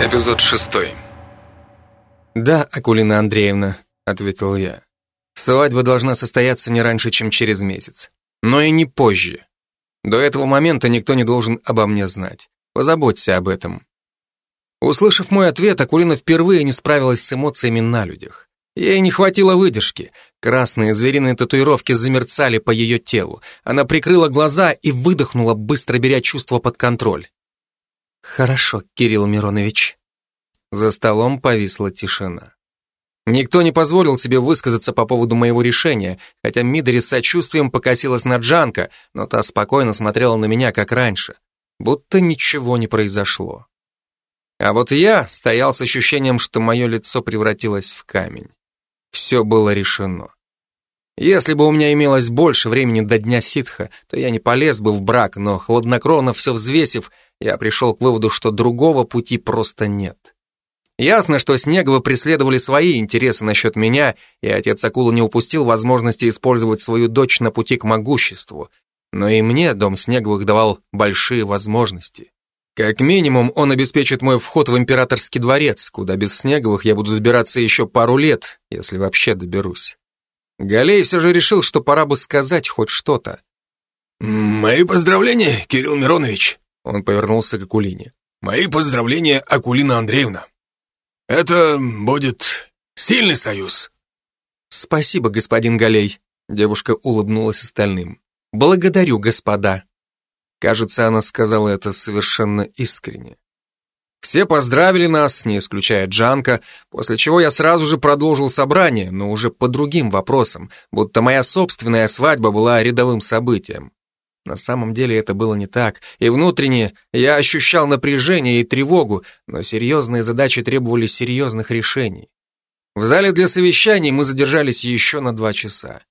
Эпизод шестой. «Да, Акулина Андреевна», — ответил я. «Свадьба должна состояться не раньше, чем через месяц. Но и не позже. До этого момента никто не должен обо мне знать. Позаботься об этом». Услышав мой ответ, Акулина впервые не справилась с эмоциями на людях. Ей не хватило выдержки. Красные звериные татуировки замерцали по ее телу. Она прикрыла глаза и выдохнула, быстро беря чувство под контроль. «Хорошо, Кирилл Миронович». За столом повисла тишина. Никто не позволил себе высказаться по поводу моего решения, хотя Мидори с сочувствием покосилась на Джанка, но та спокойно смотрела на меня, как раньше, будто ничего не произошло. А вот я стоял с ощущением, что мое лицо превратилось в камень. Все было решено. Если бы у меня имелось больше времени до дня ситха, то я не полез бы в брак, но хладнокровно все взвесив, я пришел к выводу, что другого пути просто нет. Ясно, что Снеговы преследовали свои интересы насчет меня, и отец Акула не упустил возможности использовать свою дочь на пути к могуществу. Но и мне дом Снеговых давал большие возможности. Как минимум, он обеспечит мой вход в императорский дворец, куда без Снеговых я буду добираться еще пару лет, если вообще доберусь. Галей все же решил, что пора бы сказать хоть что-то. «Мои поздравления, Кирилл Миронович!» Он повернулся к Акулине. «Мои поздравления, Акулина Андреевна. Это будет сильный союз». «Спасибо, господин Галей», — девушка улыбнулась остальным. «Благодарю, господа». Кажется, она сказала это совершенно искренне. Все поздравили нас, не исключая Джанка, после чего я сразу же продолжил собрание, но уже по другим вопросам, будто моя собственная свадьба была рядовым событием. На самом деле это было не так, и внутренне я ощущал напряжение и тревогу, но серьезные задачи требовали серьезных решений. В зале для совещаний мы задержались еще на два часа.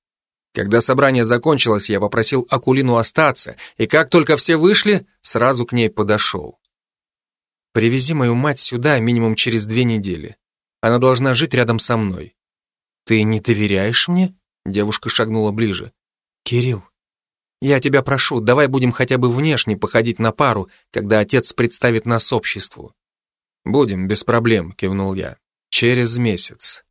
Когда собрание закончилось, я попросил Акулину остаться, и как только все вышли, сразу к ней подошел. «Привези мою мать сюда минимум через две недели. Она должна жить рядом со мной». «Ты не доверяешь мне?» Девушка шагнула ближе. «Кирилл, я тебя прошу, давай будем хотя бы внешне походить на пару, когда отец представит нас обществу. Будем, без проблем, кивнул я. Через месяц.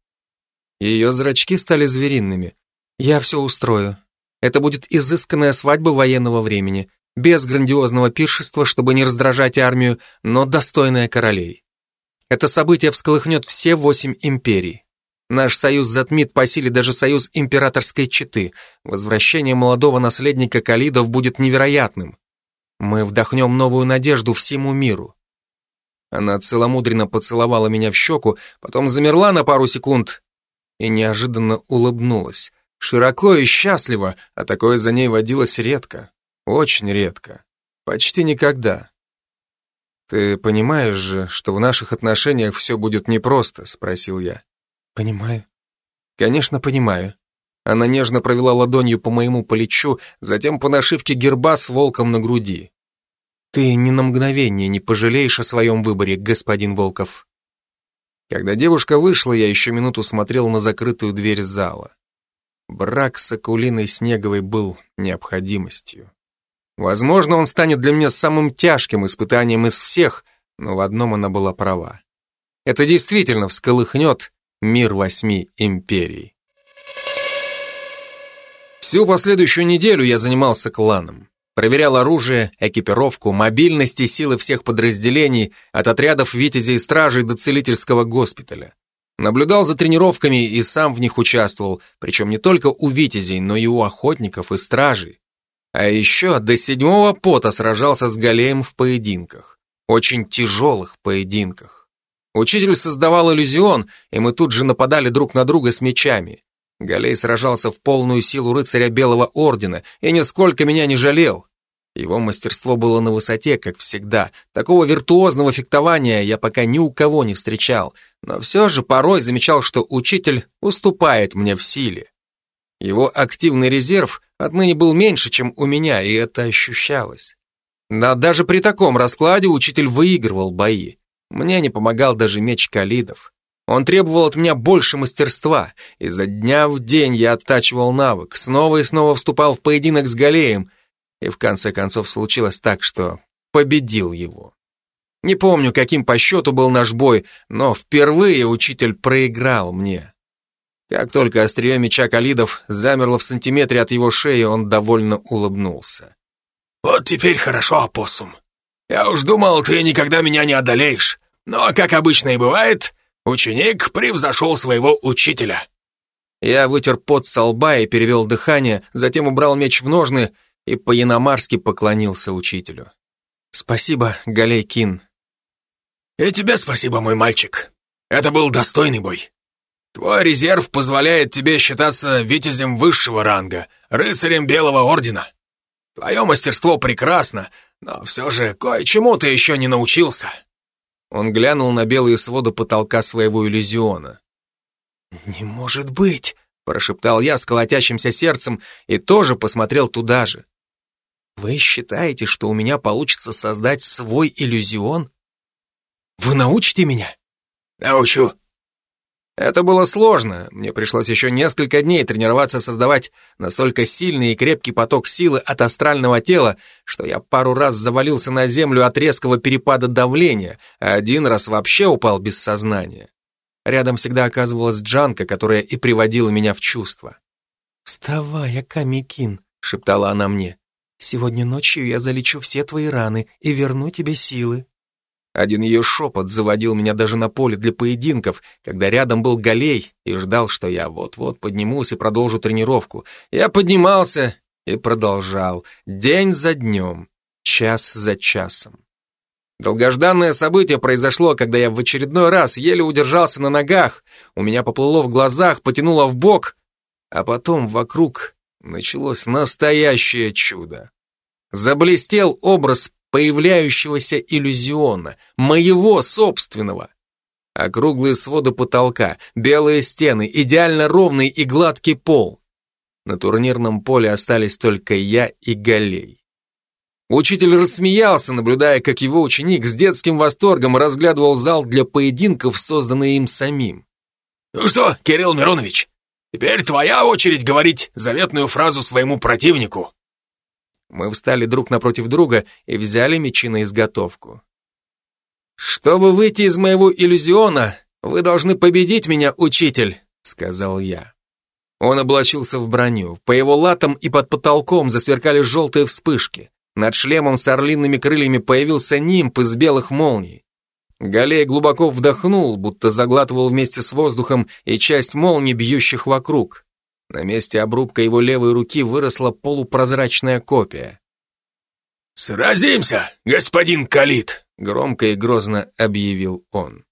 Ее зрачки стали звериными. Я все устрою. Это будет изысканная свадьба военного времени, без грандиозного пиршества, чтобы не раздражать армию, но достойная королей. Это событие всколыхнет все восемь империй. Наш союз затмит по силе даже союз императорской четы. Возвращение молодого наследника Калидов будет невероятным. Мы вдохнем новую надежду всему миру. Она целомудренно поцеловала меня в щеку, потом замерла на пару секунд и неожиданно улыбнулась. Широко и счастливо, а такое за ней водилось редко. Очень редко. Почти никогда. «Ты понимаешь же, что в наших отношениях все будет непросто?» — спросил я. «Понимаю». «Конечно, понимаю». Она нежно провела ладонью по моему плечу, затем по нашивке герба с волком на груди. «Ты ни на мгновение не пожалеешь о своем выборе, господин Волков». Когда девушка вышла, я еще минуту смотрел на закрытую дверь зала. Брак с Акулиной Снеговой был необходимостью. Возможно, он станет для меня самым тяжким испытанием из всех, но в одном она была права. Это действительно всколыхнет Мир восьми империй. Всю последующую неделю я занимался кланом. Проверял оружие, экипировку, мобильность и силы всех подразделений, от отрядов витязей и стражей до целительского госпиталя. Наблюдал за тренировками и сам в них участвовал, причем не только у витязей, но и у охотников и стражей. А еще до седьмого пота сражался с Галеем в поединках. Очень тяжелых поединках. Учитель создавал иллюзион, и мы тут же нападали друг на друга с мечами. Галей сражался в полную силу рыцаря Белого Ордена и нисколько меня не жалел. Его мастерство было на высоте, как всегда. Такого виртуозного фехтования я пока ни у кого не встречал, но все же порой замечал, что учитель уступает мне в силе. Его активный резерв отныне был меньше, чем у меня, и это ощущалось. Да даже при таком раскладе учитель выигрывал бои. Мне не помогал даже меч Калидов. Он требовал от меня больше мастерства, и за дня в день я оттачивал навык, снова и снова вступал в поединок с Галеем, и в конце концов случилось так, что победил его. Не помню, каким по счету был наш бой, но впервые учитель проиграл мне. Как только острие меча Калидов замерло в сантиметре от его шеи, он довольно улыбнулся. «Вот теперь хорошо, опоссум. Я уж думал, ты никогда меня не одолеешь. Но, как обычно и бывает, ученик превзошел своего учителя». Я вытер пот со лба и перевел дыхание, затем убрал меч в ножны и по-яномарски поклонился учителю. «Спасибо, Галейкин». «И тебе спасибо, мой мальчик. Это был достойный бой. Твой резерв позволяет тебе считаться витязем высшего ранга, рыцарем Белого Ордена. Твое мастерство прекрасно, но все же кое-чему ты еще не научился». Он глянул на белые своды потолка своего иллюзиона. «Не может быть!» — прошептал я с колотящимся сердцем и тоже посмотрел туда же. «Вы считаете, что у меня получится создать свой иллюзион? Вы научите меня?» «Научу», это было сложно, мне пришлось еще несколько дней тренироваться создавать настолько сильный и крепкий поток силы от астрального тела, что я пару раз завалился на землю от резкого перепада давления, а один раз вообще упал без сознания. Рядом всегда оказывалась Джанка, которая и приводила меня в чувство. «Вставай, Акамикин», — шептала она мне. «Сегодня ночью я залечу все твои раны и верну тебе силы». Один ее шепот заводил меня даже на поле для поединков, когда рядом был Галей и ждал, что я вот-вот поднимусь и продолжу тренировку. Я поднимался и продолжал, день за днем, час за часом. Долгожданное событие произошло, когда я в очередной раз еле удержался на ногах, у меня поплыло в глазах, потянуло в бок, а потом вокруг началось настоящее чудо. Заблестел образ появляющегося иллюзиона, моего собственного. Округлые своды потолка, белые стены, идеально ровный и гладкий пол. На турнирном поле остались только я и Галей. Учитель рассмеялся, наблюдая, как его ученик с детским восторгом разглядывал зал для поединков, созданный им самим. «Ну что, Кирилл Миронович, теперь твоя очередь говорить заветную фразу своему противнику», мы встали друг напротив друга и взяли мечи на изготовку. «Чтобы выйти из моего иллюзиона, вы должны победить меня, учитель», — сказал я. Он облачился в броню. По его латам и под потолком засверкали желтые вспышки. Над шлемом с орлиными крыльями появился нимб из белых молний. Галей глубоко вдохнул, будто заглатывал вместе с воздухом и часть молний, бьющих вокруг. На месте обрубка его левой руки выросла полупрозрачная копия. «Сразимся, господин Калит!» — громко и грозно объявил он.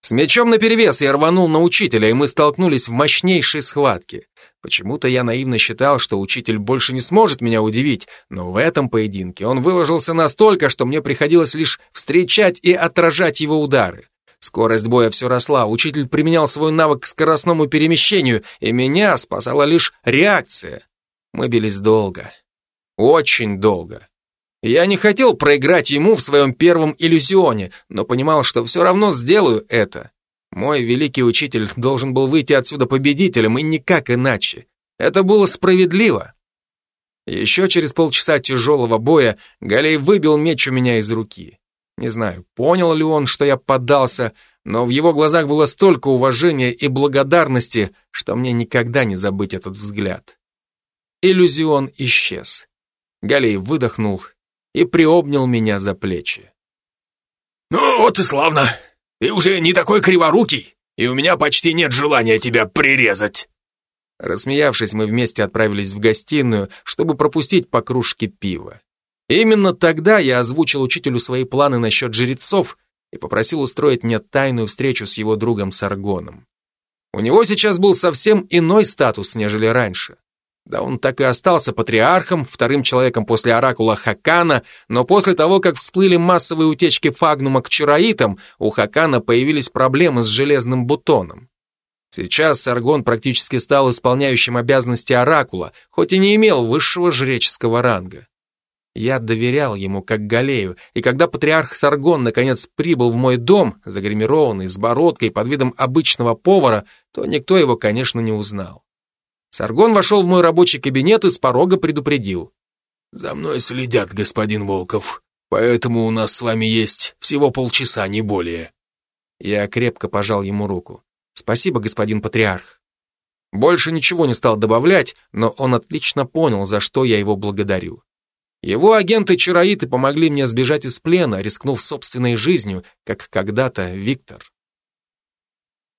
С мечом наперевес я рванул на учителя, и мы столкнулись в мощнейшей схватке. Почему-то я наивно считал, что учитель больше не сможет меня удивить, но в этом поединке он выложился настолько, что мне приходилось лишь встречать и отражать его удары. Скорость боя все росла, учитель применял свой навык к скоростному перемещению, и меня спасала лишь реакция. Мы бились долго. Очень долго. Я не хотел проиграть ему в своем первом иллюзионе, но понимал, что все равно сделаю это. Мой великий учитель должен был выйти отсюда победителем, и никак иначе. Это было справедливо. Еще через полчаса тяжелого боя Галей выбил меч у меня из руки. Не знаю, понял ли он, что я поддался, но в его глазах было столько уважения и благодарности, что мне никогда не забыть этот взгляд. Иллюзион исчез. Галей выдохнул и приобнял меня за плечи. «Ну вот и славно. Ты уже не такой криворукий, и у меня почти нет желания тебя прирезать». Рассмеявшись, мы вместе отправились в гостиную, чтобы пропустить по кружке пива. Именно тогда я озвучил учителю свои планы насчет жрецов и попросил устроить мне тайную встречу с его другом Саргоном. У него сейчас был совсем иной статус, нежели раньше. Да он так и остался патриархом, вторым человеком после оракула Хакана, но после того, как всплыли массовые утечки фагнума к чароитам, у Хакана появились проблемы с железным бутоном. Сейчас Саргон практически стал исполняющим обязанности оракула, хоть и не имел высшего жреческого ранга. Я доверял ему как Галею, и когда патриарх Саргон наконец прибыл в мой дом, загримированный, с бородкой, под видом обычного повара, то никто его, конечно, не узнал. Саргон вошел в мой рабочий кабинет и с порога предупредил. «За мной следят, господин Волков. Поэтому у нас с вами есть всего полчаса, не более». Я крепко пожал ему руку. «Спасибо, господин патриарх». Больше ничего не стал добавлять, но он отлично понял, за что я его благодарю. Его агенты-чароиты помогли мне сбежать из плена, рискнув собственной жизнью, как когда-то Виктор.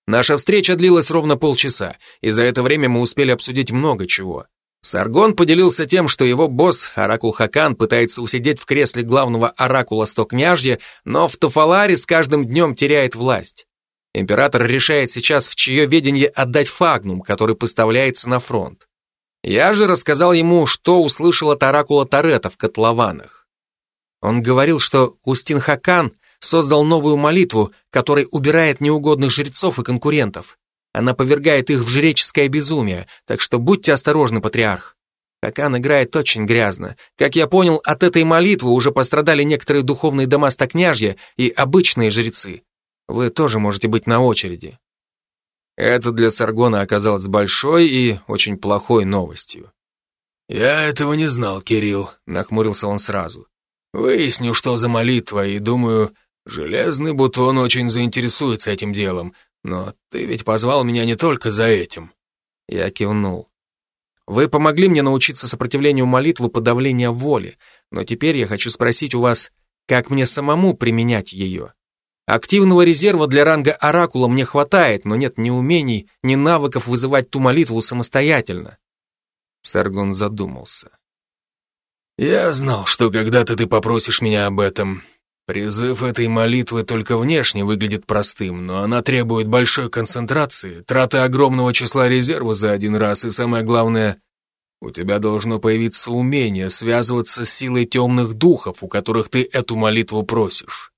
Наша встреча длилась ровно полчаса, и за это время мы успели обсудить много чего. Саргон поделился тем, что его босс, Оракул Хакан, пытается усидеть в кресле главного оракула Стокняжья, но в Туфаларе с каждым днем теряет власть. Император решает сейчас, в чье ведение отдать фагнум, который поставляется на фронт. Я же рассказал ему, что услышал от оракула Торетто в котлованах. Он говорил, что Устин Хакан создал новую молитву, которая убирает неугодных жрецов и конкурентов. Она повергает их в жреческое безумие, так что будьте осторожны, патриарх. Хакан играет очень грязно. Как я понял, от этой молитвы уже пострадали некоторые духовные дома стокняжья и обычные жрецы. Вы тоже можете быть на очереди. Это для Саргона оказалось большой и очень плохой новостью. «Я этого не знал, Кирилл», — нахмурился он сразу. «Выясню, что за молитва, и думаю, Железный Бутон очень заинтересуется этим делом, но ты ведь позвал меня не только за этим». Я кивнул. «Вы помогли мне научиться сопротивлению молитвы подавления воли, но теперь я хочу спросить у вас, как мне самому применять ее?» Активного резерва для ранга Оракула мне хватает, но нет ни умений, ни навыков вызывать ту молитву самостоятельно. Саргон задумался. «Я знал, что когда-то ты попросишь меня об этом. Призыв этой молитвы только внешне выглядит простым, но она требует большой концентрации, траты огромного числа резерва за один раз, и самое главное, у тебя должно появиться умение связываться с силой темных духов, у которых ты эту молитву просишь.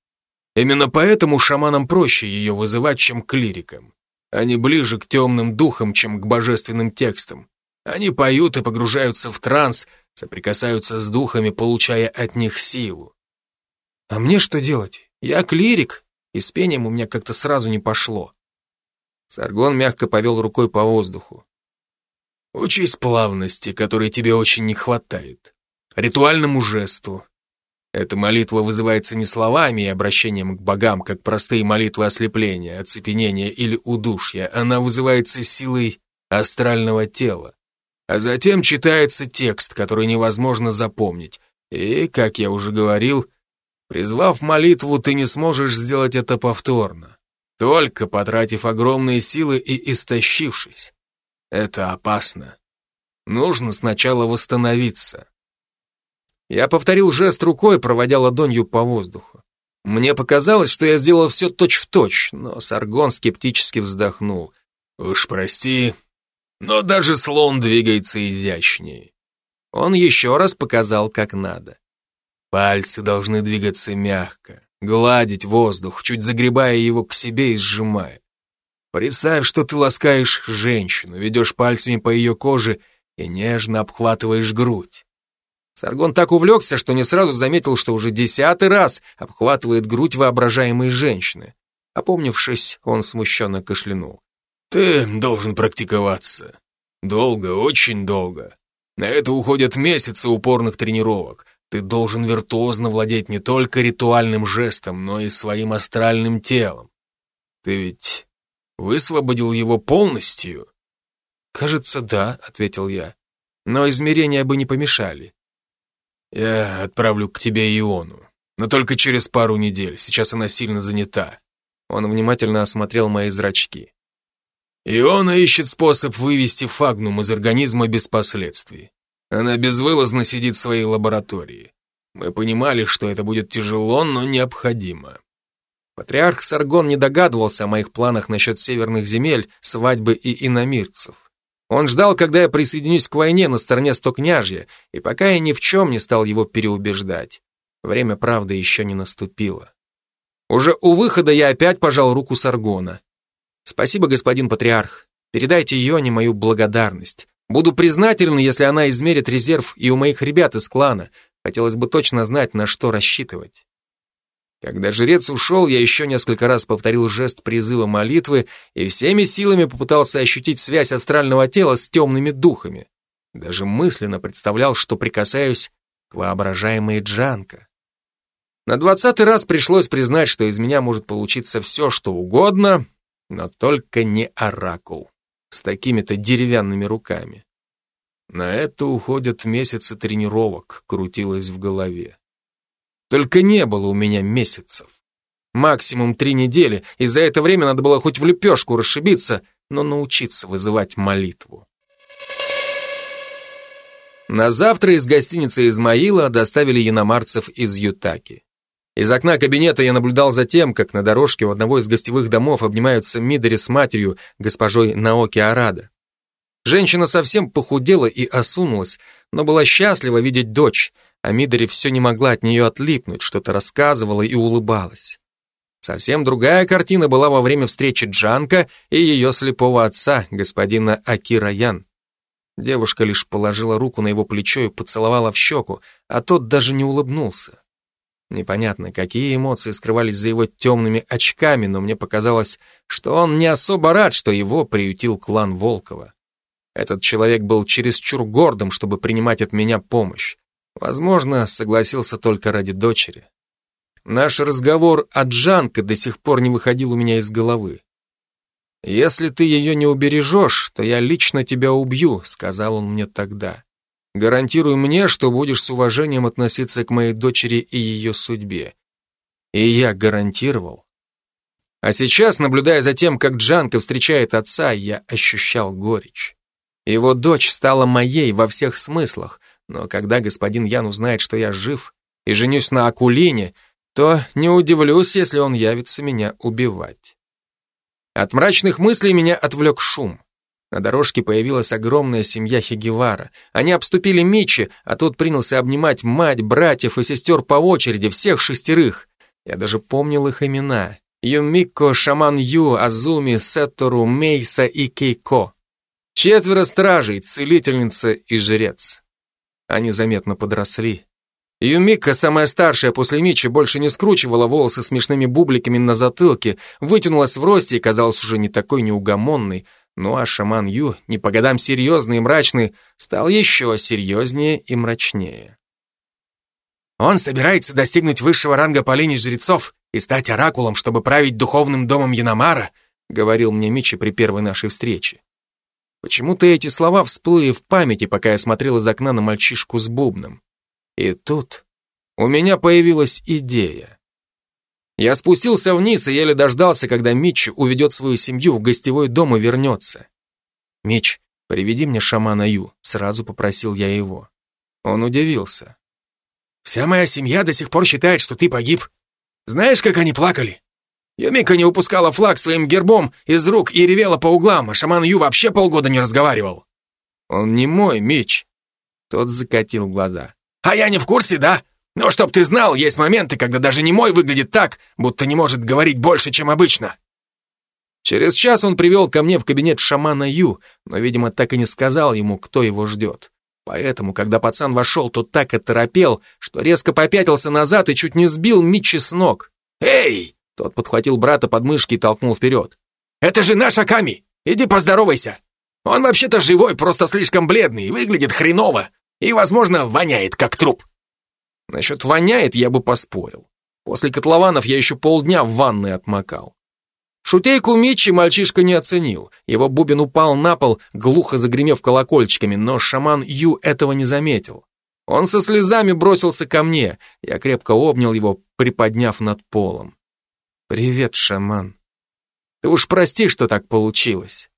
Именно поэтому шаманам проще ее вызывать, чем клирикам. Они ближе к темным духам, чем к божественным текстам. Они поют и погружаются в транс, соприкасаются с духами, получая от них силу. А мне что делать? Я клирик, и с пением у меня как-то сразу не пошло. Саргон мягко повел рукой по воздуху. Учись плавности, которой тебе очень не хватает, ритуальному жесту, эта молитва вызывается не словами и обращением к богам, как простые молитвы ослепления, оцепенения или удушья. Она вызывается силой астрального тела. А затем читается текст, который невозможно запомнить. И, как я уже говорил, призвав молитву, ты не сможешь сделать это повторно. Только потратив огромные силы и истощившись. Это опасно. Нужно сначала восстановиться. Я повторил жест рукой, проводя ладонью по воздуху. Мне показалось, что я сделал все точь-в-точь, но Саргон скептически вздохнул. «Уж прости, но даже слон двигается изящнее». Он еще раз показал, как надо. Пальцы должны двигаться мягко, гладить воздух, чуть загребая его к себе и сжимая. Представь, что ты ласкаешь женщину, ведешь пальцами по ее коже и нежно обхватываешь грудь. Саргон так увлекся, что не сразу заметил, что уже десятый раз обхватывает грудь воображаемой женщины. Опомнившись, он смущенно кашлянул. «Ты должен практиковаться. Долго, очень долго. На это уходят месяцы упорных тренировок. Ты должен виртуозно владеть не только ритуальным жестом, но и своим астральным телом. Ты ведь высвободил его полностью?» «Кажется, да», — ответил я. «Но измерения бы не помешали». Я отправлю к тебе Иону, но только через пару недель, сейчас она сильно занята. Он внимательно осмотрел мои зрачки. Иона ищет способ вывести фагнум из организма без последствий. Она безвылазно сидит в своей лаборатории. Мы понимали, что это будет тяжело, но необходимо. Патриарх Саргон не догадывался о моих планах насчет северных земель, свадьбы и иномирцев. Он ждал, когда я присоединюсь к войне на стороне Стокняжья, и пока я ни в чем не стал его переубеждать. Время правды еще не наступило. Уже у выхода я опять пожал руку Саргона. Спасибо, господин патриарх. Передайте Йоне мою благодарность. Буду признателен, если она измерит резерв и у моих ребят из клана. Хотелось бы точно знать, на что рассчитывать. Когда жрец ушел, я еще несколько раз повторил жест призыва молитвы и всеми силами попытался ощутить связь астрального тела с темными духами. Даже мысленно представлял, что прикасаюсь к воображаемой Джанка. На двадцатый раз пришлось признать, что из меня может получиться все, что угодно, но только не оракул с такими-то деревянными руками. На это уходят месяцы тренировок, крутилось в голове. Только не было у меня месяцев. Максимум три недели, и за это время надо было хоть в лепешку расшибиться, но научиться вызывать молитву. На завтра из гостиницы Измаила доставили яномарцев из Ютаки. Из окна кабинета я наблюдал за тем, как на дорожке у одного из гостевых домов обнимаются Мидори с матерью, госпожой Наоки Арада. Женщина совсем похудела и осунулась, но была счастлива видеть дочь, а Мидори все не могла от нее отлипнуть, что-то рассказывала и улыбалась. Совсем другая картина была во время встречи Джанка и ее слепого отца, господина Акира Ян. Девушка лишь положила руку на его плечо и поцеловала в щеку, а тот даже не улыбнулся. Непонятно, какие эмоции скрывались за его темными очками, но мне показалось, что он не особо рад, что его приютил клан Волкова. Этот человек был чересчур гордым, чтобы принимать от меня помощь. Возможно, согласился только ради дочери. Наш разговор о Джанке до сих пор не выходил у меня из головы. «Если ты ее не убережешь, то я лично тебя убью», — сказал он мне тогда. Гарантируй мне, что будешь с уважением относиться к моей дочери и ее судьбе. И я гарантировал. А сейчас, наблюдая за тем, как Джанка встречает отца, я ощущал горечь. Его дочь стала моей во всех смыслах, но когда господин Ян узнает, что я жив и женюсь на Акулине, то не удивлюсь, если он явится меня убивать. От мрачных мыслей меня отвлек шум. На дорожке появилась огромная семья Хигевара. Они обступили Мичи, а тот принялся обнимать мать, братьев и сестер по очереди, всех шестерых. Я даже помнил их имена. Юмико, Шаман Ю, Азуми, Сеттору, Мейса и Кейко. Четверо стражей, целительница и жрец. Они заметно подросли. Юмика, самая старшая после Мичи, больше не скручивала волосы смешными бубликами на затылке, вытянулась в росте и казалась уже не такой неугомонной, ну а шаман Ю, не по годам серьезный и мрачный, стал еще серьезнее и мрачнее. Он собирается достигнуть высшего ранга по линии жрецов и стать оракулом, чтобы править духовным домом Яномара, говорил мне Мичи при первой нашей встрече. Почему-то эти слова всплыли в памяти, пока я смотрел из окна на мальчишку с бубном. И тут у меня появилась идея. Я спустился вниз и еле дождался, когда Митч уведет свою семью в гостевой дом и вернется. «Митч, приведи мне шамана Ю», — сразу попросил я его. Он удивился. «Вся моя семья до сих пор считает, что ты погиб. Знаешь, как они плакали? Юмика не упускала флаг своим гербом из рук и ревела по углам, а шаман Ю вообще полгода не разговаривал». «Он не мой, Митч». Тот закатил глаза. «А я не в курсе, да? Но чтоб ты знал, есть моменты, когда даже не мой выглядит так, будто не может говорить больше, чем обычно. Через час он привел ко мне в кабинет шамана Ю, но, видимо, так и не сказал ему, кто его ждет. Поэтому, когда пацан вошел, то так оторопел, что резко попятился назад и чуть не сбил Митчи с ног. «Эй!» Тот подхватил брата под мышки и толкнул вперед. «Это же наш Аками! Иди поздоровайся! Он вообще-то живой, просто слишком бледный, выглядит хреново и, возможно, воняет как труп!» Насчет воняет я бы поспорил. После котлованов я еще полдня в ванной отмокал. Шутейку Митчи мальчишка не оценил. Его бубен упал на пол, глухо загремев колокольчиками, но шаман Ю этого не заметил. Он со слезами бросился ко мне. Я крепко обнял его, приподняв над полом. «Привет, шаман. Ты уж прости, что так получилось».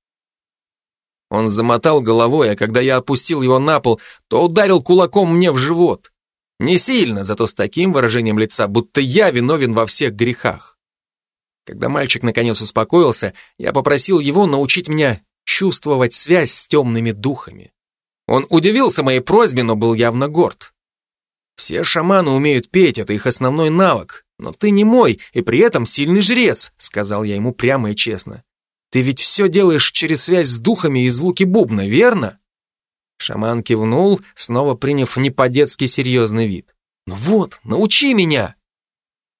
Он замотал головой, а когда я опустил его на пол, то ударил кулаком мне в живот. Не сильно, зато с таким выражением лица, будто я виновен во всех грехах. Когда мальчик наконец успокоился, я попросил его научить меня чувствовать связь с темными духами. Он удивился моей просьбе, но был явно горд. Все шаманы умеют петь, это их основной навык. Но ты не мой, и при этом сильный жрец, сказал я ему прямо и честно. Ты ведь все делаешь через связь с духами и звуки бубна, верно? Шаман кивнул, снова приняв не по-детски серьезный вид. «Ну вот, научи меня!»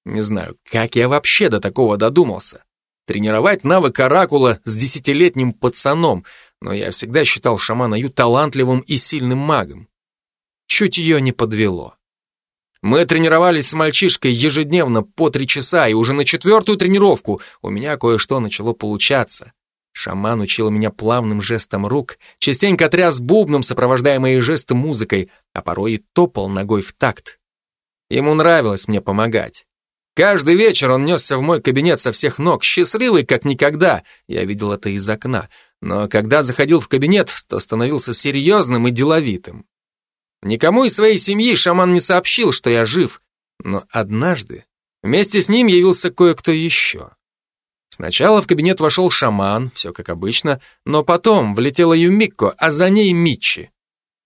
Не знаю, как я вообще до такого додумался. Тренировать навык оракула с десятилетним пацаном, но я всегда считал шамана Ю талантливым и сильным магом. Чуть ее не подвело. Мы тренировались с мальчишкой ежедневно по три часа, и уже на четвертую тренировку у меня кое-что начало получаться. Шаман учил меня плавным жестом рук, частенько тряс бубном, сопровождая мои жесты музыкой, а порой и топал ногой в такт. Ему нравилось мне помогать. Каждый вечер он несся в мой кабинет со всех ног, счастливый как никогда, я видел это из окна, но когда заходил в кабинет, то становился серьезным и деловитым. Никому из своей семьи шаман не сообщил, что я жив, но однажды вместе с ним явился кое-кто еще. Сначала в кабинет вошел шаман, все как обычно, но потом влетела Юмикко, а за ней Митчи.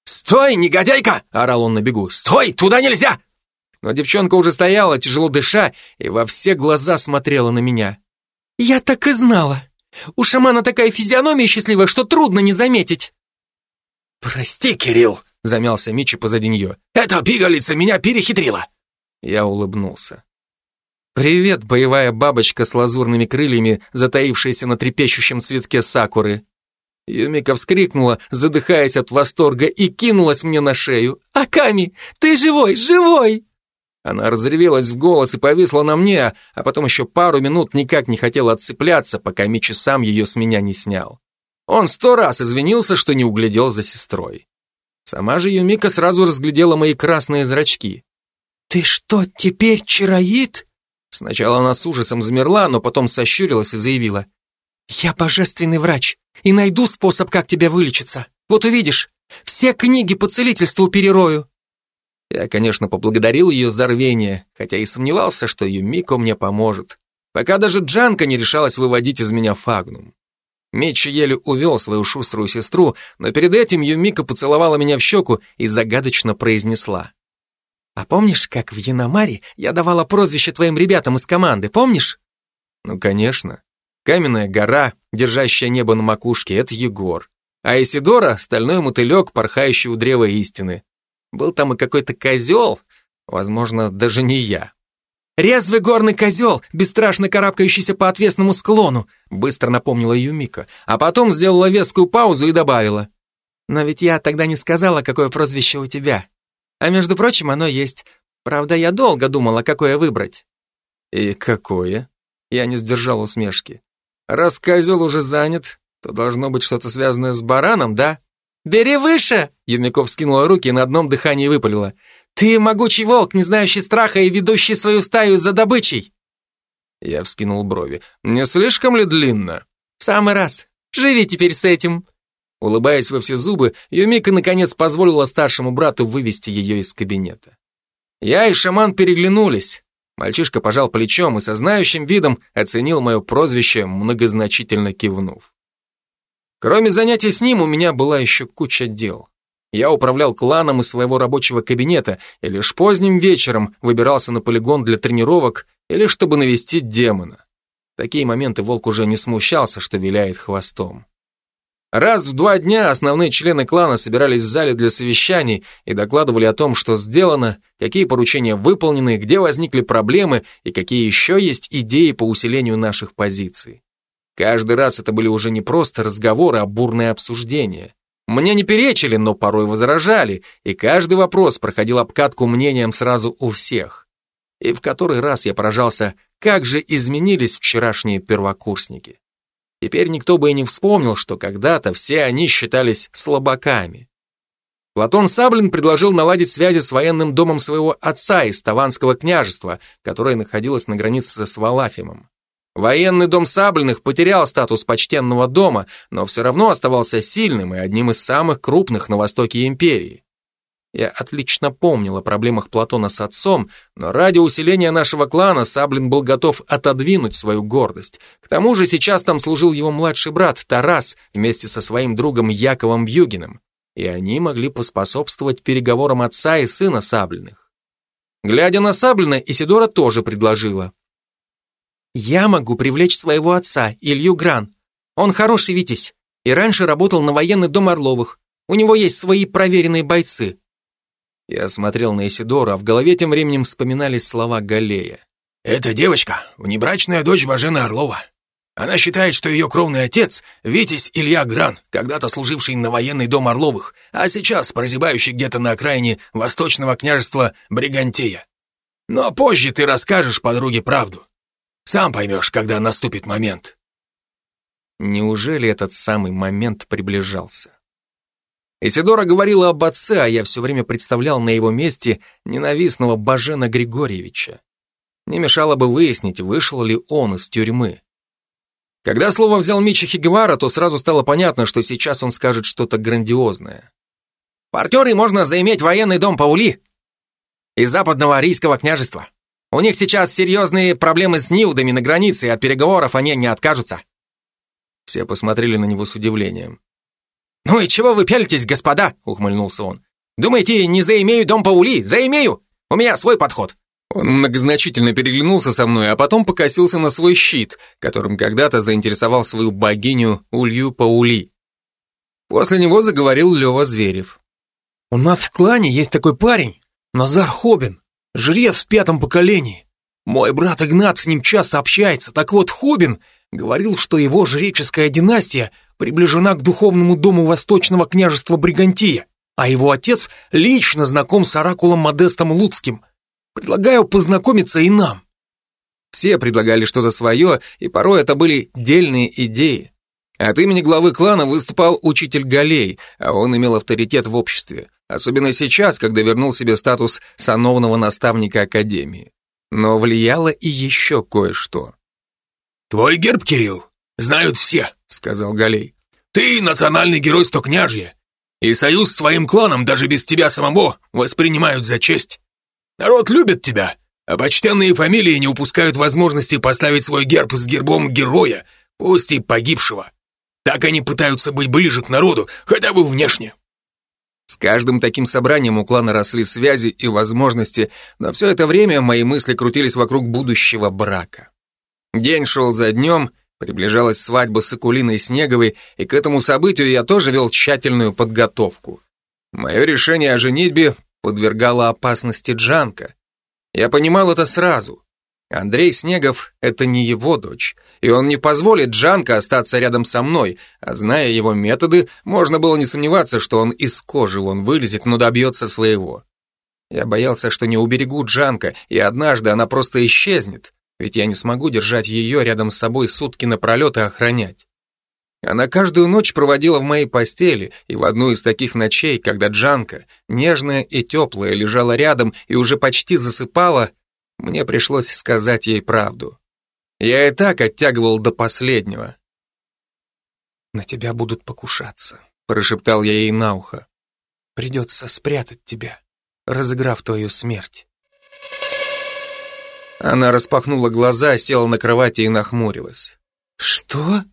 «Стой, негодяйка!» — орал он на бегу. «Стой, туда нельзя!» Но девчонка уже стояла, тяжело дыша, и во все глаза смотрела на меня. «Я так и знала! У шамана такая физиономия счастливая, что трудно не заметить!» «Прости, Кирилл!» — замялся Митчи позади нее. «Эта пигалица меня перехитрила!» Я улыбнулся. «Привет, боевая бабочка с лазурными крыльями, затаившаяся на трепещущем цветке сакуры!» Юмика вскрикнула, задыхаясь от восторга, и кинулась мне на шею. «Аками, ты живой, живой!» Она разревелась в голос и повисла на мне, а потом еще пару минут никак не хотела отцепляться, пока Мичи сам ее с меня не снял. Он сто раз извинился, что не углядел за сестрой. Сама же Юмика сразу разглядела мои красные зрачки. «Ты что, теперь чароид?» Сначала она с ужасом замерла, но потом сощурилась и заявила. «Я божественный врач и найду способ, как тебя вылечиться. Вот увидишь, все книги по целительству перерою». Я, конечно, поблагодарил ее за рвение, хотя и сомневался, что Юмико мне поможет. Пока даже Джанка не решалась выводить из меня фагнум. Митчи еле увел свою шуструю сестру, но перед этим Юмика поцеловала меня в щеку и загадочно произнесла. А помнишь, как в Яномаре я давала прозвище твоим ребятам из команды, помнишь? Ну, конечно. Каменная гора, держащая небо на макушке, это Егор. А Исидора — стальной мотылек, порхающий у древа истины. Был там и какой-то козел, возможно, даже не я. «Резвый горный козел, бесстрашно карабкающийся по отвесному склону», быстро напомнила Юмика, а потом сделала вескую паузу и добавила. «Но ведь я тогда не сказала, какое прозвище у тебя. А между прочим, оно есть. Правда, я долго думала, какое выбрать. И какое? Я не сдержал усмешки. Раз козел уже занят, то должно быть что-то связанное с бараном, да? «Бери выше!» Юмяков скинула руки и на одном дыхании выпалила. «Ты могучий волк, не знающий страха и ведущий свою стаю за добычей!» Я вскинул брови. «Не слишком ли длинно?» «В самый раз. Живи теперь с этим!» Улыбаясь во все зубы, Юмика наконец позволила старшему брату вывести ее из кабинета. Я и шаман переглянулись. Мальчишка пожал плечом и со знающим видом оценил мое прозвище, многозначительно кивнув. Кроме занятий с ним, у меня была еще куча дел. Я управлял кланом из своего рабочего кабинета и лишь поздним вечером выбирался на полигон для тренировок или чтобы навестить демона. В такие моменты волк уже не смущался, что виляет хвостом. Раз в два дня основные члены клана собирались в зале для совещаний и докладывали о том, что сделано, какие поручения выполнены, где возникли проблемы и какие еще есть идеи по усилению наших позиций. Каждый раз это были уже не просто разговоры, а бурные обсуждения. Мне не перечили, но порой возражали, и каждый вопрос проходил обкатку мнением сразу у всех. И в который раз я поражался, как же изменились вчерашние первокурсники. Теперь никто бы и не вспомнил, что когда-то все они считались слабаками. Платон Саблин предложил наладить связи с военным домом своего отца из Таванского княжества, которое находилось на границе с Валафимом. Военный дом Саблиных потерял статус почтенного дома, но все равно оставался сильным и одним из самых крупных на востоке империи. Я отлично помнил о проблемах Платона с отцом, но ради усиления нашего клана Саблин был готов отодвинуть свою гордость. К тому же сейчас там служил его младший брат Тарас вместе со своим другом Яковом Вьюгиным, и они могли поспособствовать переговорам отца и сына Саблиных. Глядя на Саблина, Исидора тоже предложила. «Я могу привлечь своего отца, Илью Гран. Он хороший витязь, и раньше работал на военный дом Орловых. У него есть свои проверенные бойцы. Я смотрел на Исидора, а в голове тем временем вспоминались слова Галея. «Эта девочка — внебрачная дочь Бажена Орлова. Она считает, что ее кровный отец — Витязь Илья Гран, когда-то служивший на военный дом Орловых, а сейчас прозябающий где-то на окраине восточного княжества Бригантея. Но позже ты расскажешь подруге правду. Сам поймешь, когда наступит момент. Неужели этот самый момент приближался? Исидора говорила об отце, а я все время представлял на его месте ненавистного Бажена Григорьевича. Не мешало бы выяснить, вышел ли он из тюрьмы. Когда слово взял Мичи Хигевара, то сразу стало понятно, что сейчас он скажет что-то грандиозное. Портеры можно заиметь военный дом Паули из западного арийского княжества. У них сейчас серьезные проблемы с Ниудами на границе, и от переговоров они не откажутся. Все посмотрели на него с удивлением. «Ну и чего вы пялитесь, господа?» — ухмыльнулся он. «Думаете, не заимею дом Паули? Заимею! У меня свой подход. Он многозначительно переглянулся со мной, а потом покосился на свой щит, которым когда-то заинтересовал свою богиню Улью Паули. После него заговорил Лева Зверев. «У нас в клане есть такой парень, Назар Хобин, жрец в пятом поколении. Мой брат Игнат с ним часто общается. Так вот, Хобин говорил, что его жреческая династия приближена к духовному дому Восточного княжества Бригантия, а его отец лично знаком с оракулом Модестом Луцким – Предлагаю познакомиться и нам. Все предлагали что-то свое, и порой это были дельные идеи. От имени главы клана выступал учитель Галей, а он имел авторитет в обществе, особенно сейчас, когда вернул себе статус сановного наставника Академии. Но влияло и еще кое-что. «Твой герб, Кирилл, знают все», — сказал Галей. «Ты национальный герой Стокняжья, и союз с твоим кланом даже без тебя самого воспринимают за честь. Народ любит тебя, а почтенные фамилии не упускают возможности поставить свой герб с гербом героя, пусть и погибшего. Так они пытаются быть ближе к народу, хотя бы внешне. С каждым таким собранием у клана росли связи и возможности, но все это время мои мысли крутились вокруг будущего брака. День шел за днем, приближалась свадьба с Акулиной Снеговой, и к этому событию я тоже вел тщательную подготовку. Мое решение о женитьбе подвергала опасности Джанка. Я понимал это сразу. Андрей Снегов — это не его дочь, и он не позволит Джанка остаться рядом со мной, а зная его методы, можно было не сомневаться, что он из кожи вон вылезет, но добьется своего. Я боялся, что не уберегу Джанка, и однажды она просто исчезнет, ведь я не смогу держать ее рядом с собой сутки напролет и охранять. Она каждую ночь проводила в моей постели, и в одну из таких ночей, когда Джанка, нежная и теплая, лежала рядом и уже почти засыпала, мне пришлось сказать ей правду. Я и так оттягивал до последнего. «На тебя будут покушаться», — прошептал я ей на ухо. «Придется спрятать тебя, разыграв твою смерть». Она распахнула глаза, села на кровати и нахмурилась. «Что?»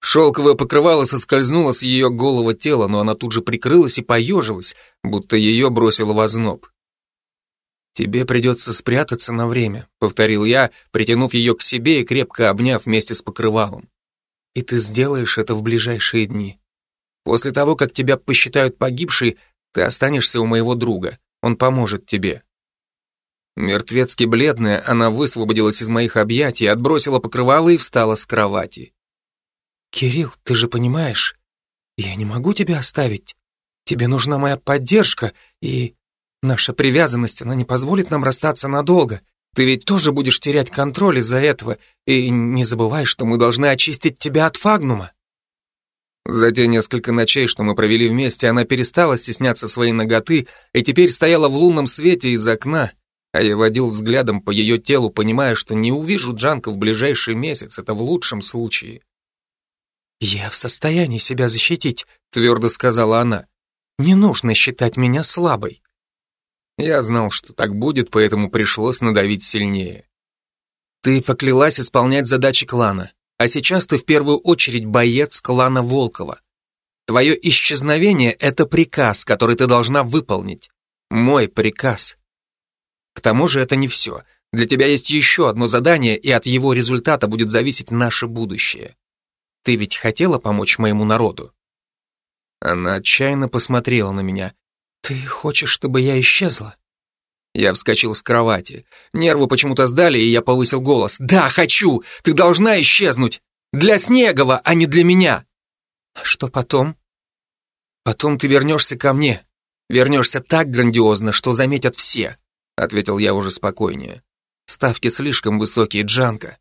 Шелковое покрывало соскользнуло с ее голого тела, но она тут же прикрылась и поежилась, будто ее бросило в озноб. «Тебе придется спрятаться на время», — повторил я, притянув ее к себе и крепко обняв вместе с покрывалом. «И ты сделаешь это в ближайшие дни. После того, как тебя посчитают погибшей, ты останешься у моего друга, он поможет тебе». Мертвецки бледная, она высвободилась из моих объятий, отбросила покрывало и встала с кровати. «Кирилл, ты же понимаешь, я не могу тебя оставить. Тебе нужна моя поддержка, и наша привязанность, она не позволит нам расстаться надолго. Ты ведь тоже будешь терять контроль из-за этого, и не забывай, что мы должны очистить тебя от фагнума». За те несколько ночей, что мы провели вместе, она перестала стесняться своей ноготы и теперь стояла в лунном свете из окна, а я водил взглядом по ее телу, понимая, что не увижу Джанка в ближайший месяц, это в лучшем случае. «Я в состоянии себя защитить», — твердо сказала она. «Не нужно считать меня слабой». Я знал, что так будет, поэтому пришлось надавить сильнее. «Ты поклялась исполнять задачи клана, а сейчас ты в первую очередь боец клана Волкова. Твое исчезновение — это приказ, который ты должна выполнить. Мой приказ. К тому же это не все. Для тебя есть еще одно задание, и от его результата будет зависеть наше будущее. Ты ведь хотела помочь моему народу?» Она отчаянно посмотрела на меня. «Ты хочешь, чтобы я исчезла?» Я вскочил с кровати. Нервы почему-то сдали, и я повысил голос. «Да, хочу! Ты должна исчезнуть! Для Снегова, а не для меня. А что потом? Потом ты вернешься ко мне. Вернешься так грандиозно, что заметят все, ответил я уже спокойнее. Ставки слишком высокие, Джанка.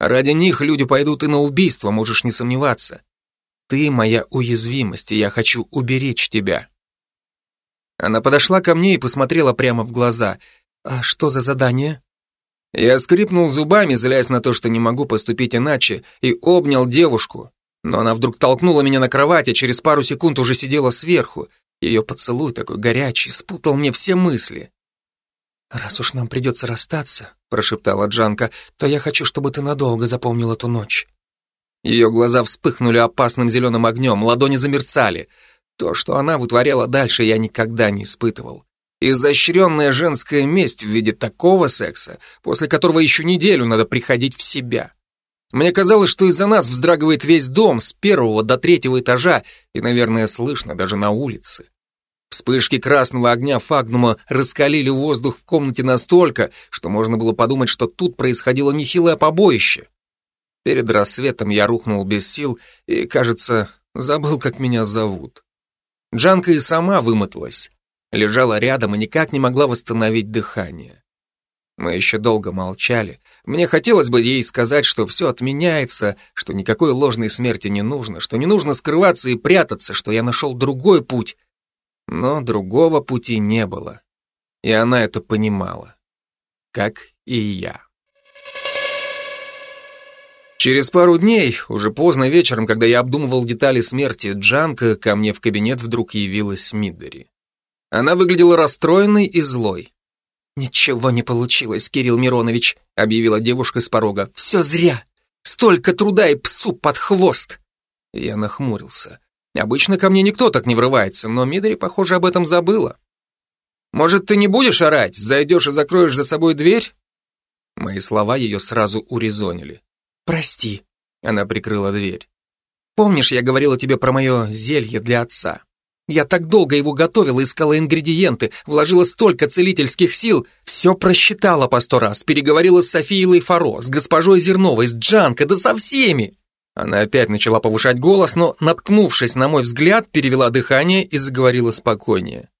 Ради них люди пойдут и на убийство, можешь не сомневаться. Ты моя уязвимость, и я хочу уберечь тебя. Она подошла ко мне и посмотрела прямо в глаза. А что за задание? Я скрипнул зубами, злясь на то, что не могу поступить иначе, и обнял девушку. Но она вдруг толкнула меня на кровать, а через пару секунд уже сидела сверху. Ее поцелуй такой горячий спутал мне все мысли. «Раз уж нам придется расстаться», — прошептала Джанка, «то я хочу, чтобы ты надолго запомнил эту ночь». Ее глаза вспыхнули опасным зеленым огнем, ладони замерцали. То, что она вытворяла дальше, я никогда не испытывал. Изощренная женская месть в виде такого секса, после которого еще неделю надо приходить в себя. Мне казалось, что из-за нас вздрагивает весь дом с первого до третьего этажа, и, наверное, слышно даже на улице. Вспышки красного огня фагнума раскалили воздух в комнате настолько, что можно было подумать, что тут происходило нехилое побоище. Перед рассветом я рухнул без сил и, кажется, забыл, как меня зовут. Джанка и сама вымоталась. Лежала рядом и никак не могла восстановить дыхание. Мы еще долго молчали. Мне хотелось бы ей сказать, что все отменяется, что никакой ложной смерти не нужно, что не нужно скрываться и прятаться, что я нашел другой путь, но другого пути не было. И она это понимала. Как и я. Через пару дней, уже поздно вечером, когда я обдумывал детали смерти Джанка, ко мне в кабинет вдруг явилась Миддери. Она выглядела расстроенной и злой. «Ничего не получилось, Кирилл Миронович», — объявила девушка с порога. «Все зря! Столько труда и псу под хвост!» Я нахмурился. Обычно ко мне никто так не врывается, но Мидори, похоже, об этом забыла. «Может, ты не будешь орать? Зайдешь и закроешь за собой дверь?» Мои слова ее сразу урезонили. «Прости», — она прикрыла дверь. «Помнишь, я говорила тебе про мое зелье для отца? Я так долго его готовила, искала ингредиенты, вложила столько целительских сил, все просчитала по сто раз, переговорила с Софией Лейфаро, с госпожой Зерновой, с Джанко, да со всеми. Она опять начала повышать голос, но, наткнувшись на мой взгляд, перевела дыхание и заговорила спокойнее.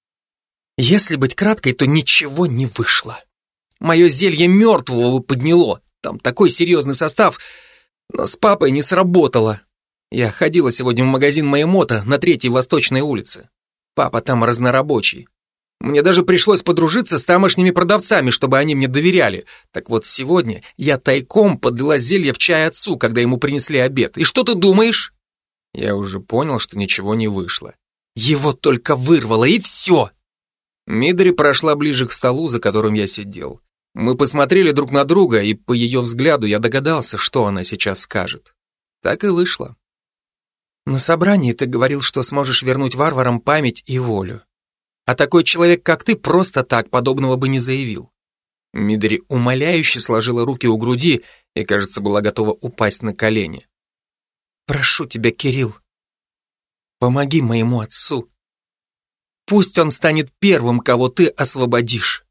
Если быть краткой, то ничего не вышло. Мое зелье мертвого подняло, там такой серьезный состав, но с папой не сработало. Я ходила сегодня в магазин Маймота на третьей Восточной улице. Папа там разнорабочий. Мне даже пришлось подружиться с тамошними продавцами, чтобы они мне доверяли. Так вот, сегодня я тайком подлила зелье в чай отцу, когда ему принесли обед. И что ты думаешь? Я уже понял, что ничего не вышло. Его только вырвало, и все. Мидори прошла ближе к столу, за которым я сидел. Мы посмотрели друг на друга, и по ее взгляду я догадался, что она сейчас скажет. Так и вышло. На собрании ты говорил, что сможешь вернуть варварам память и волю. А такой человек, как ты, просто так подобного бы не заявил. Мидори умоляюще сложила руки у груди и, кажется, была готова упасть на колени. «Прошу тебя, Кирилл, помоги моему отцу. Пусть он станет первым, кого ты освободишь».